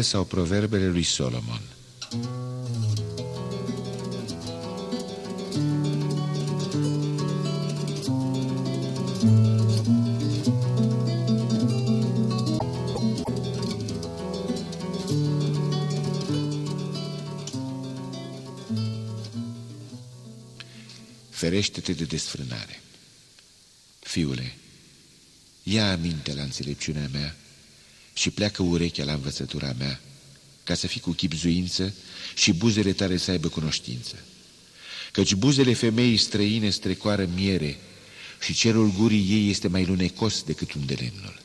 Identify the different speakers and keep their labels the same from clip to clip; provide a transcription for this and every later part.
Speaker 1: sau proverbele lui Solomon. Ferește-te de desfrânare. Fiule, ia aminte la înțelepciunea mea și pleacă urechea la învățătura mea, ca să fii cu chipzuință și buzele tale să aibă cunoștință. Căci buzele femeii străine strecoară miere și cerul gurii ei este mai lunecos decât un de lemnul.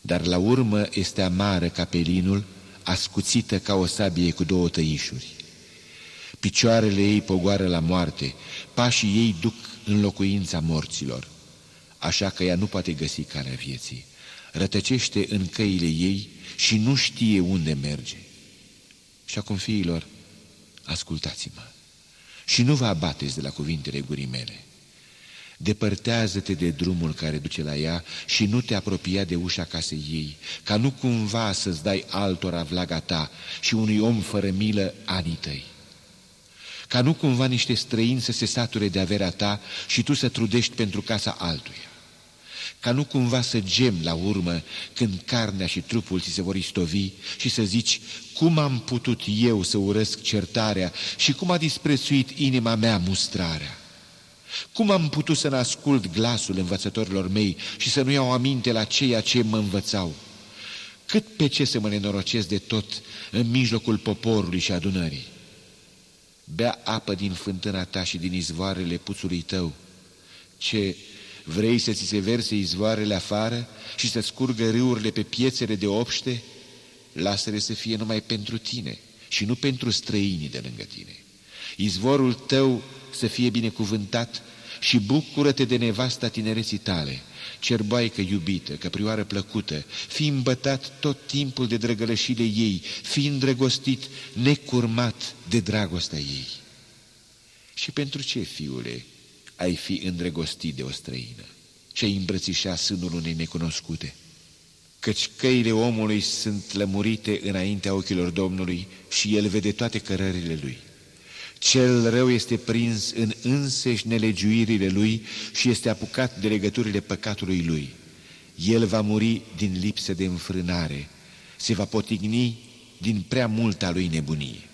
Speaker 1: Dar la urmă este amară ca pelinul, ascuțită ca o sabie cu două tăișuri. Picioarele ei pogoară la moarte, pașii ei duc în locuința morților, așa că ea nu poate găsi calea vieții rătăcește în căile ei și nu știe unde merge. Și acum, fiilor, ascultați-mă și nu vă abateți de la cuvintele gurii mele. Depărtează-te de drumul care duce la ea și nu te apropia de ușa casei ei, ca nu cumva să-ți dai altora vlaga ta și unui om fără milă anii tăi. Ca nu cumva niște străini să se sature de averea ta și tu să trudești pentru casa altuia ca nu cumva să gem la urmă când carnea și trupul ți se vor istovi și să zici, cum am putut eu să urăsc certarea și cum a disprețuit inima mea mustrarea? Cum am putut să n-ascult glasul învățătorilor mei și să nu iau aminte la ceea ce mă învățau? Cât pe ce să mă nenorocesc de tot în mijlocul poporului și adunării? Bea apă din fântâna ta și din izvoarele puțului tău, ce Vrei să ți se verse izvoarele afară și să scurgă râurile pe piețele de obște? Lasă-le să fie numai pentru tine și nu pentru străinii de lângă tine. Izvorul tău să fie binecuvântat și bucură-te de nevasta tinereții tale, cerboaică iubită, căprioară plăcută, fi îmbătat tot timpul de drăgălășile ei, fi îndrăgostit, necurmat de dragostea ei. Și pentru ce, fiule, ai fi îndrăgostit de o străină și ai îmbrățișa sânul unei necunoscute. Căci căile omului sunt lămurite înaintea ochilor Domnului și El vede toate cărările Lui. Cel rău este prins în înseși nelegiuirile Lui și este apucat de legăturile păcatului Lui. El va muri din lipsă de înfrânare, se va potigni din prea multa Lui nebunie.